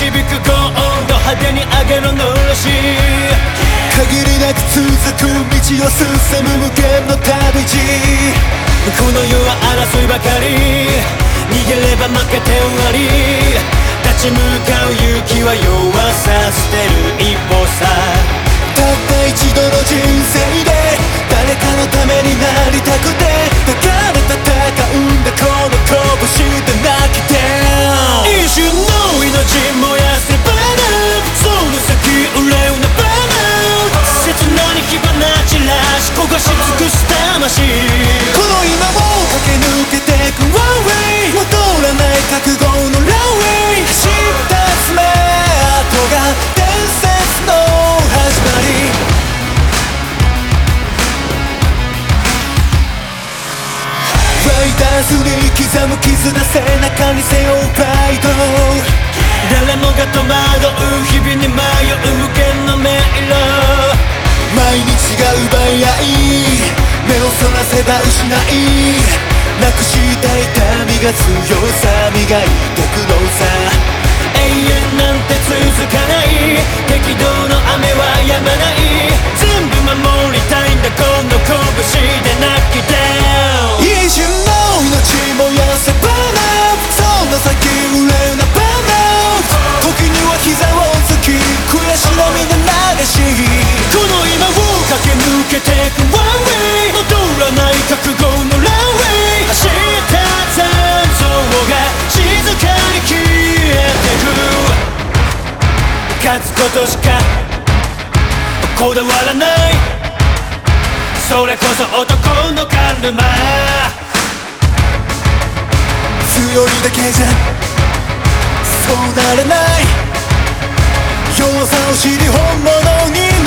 響く高温度派手に上げろのろし限りなく続く道を進む無限の旅路。この世は争いばかり。逃げれば負けて終わり。立ち向かう勇気は弱さ捨てる一歩さ。ダースに刻む傷だ背中に背負うプライド誰もが戸惑う日々に迷う無限の迷路毎日が奪い合い目をそらせば失いなくした痛みが強さ磨いてくのさ。永遠なんて続かない適度け抜けてく One way 戻らない覚悟のランウェイ走った残像が静かに消えてく勝つことしかこだわらないそれこそ男のカルマ強いだけじゃそうなれない弱さを知り本物に